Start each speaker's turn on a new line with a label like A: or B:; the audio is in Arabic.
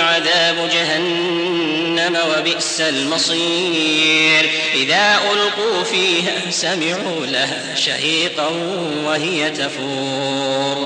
A: عذاب جهنم وبئس المصير. إذا ألقوا فيها سمعوا لها شهيقا وهي تفور.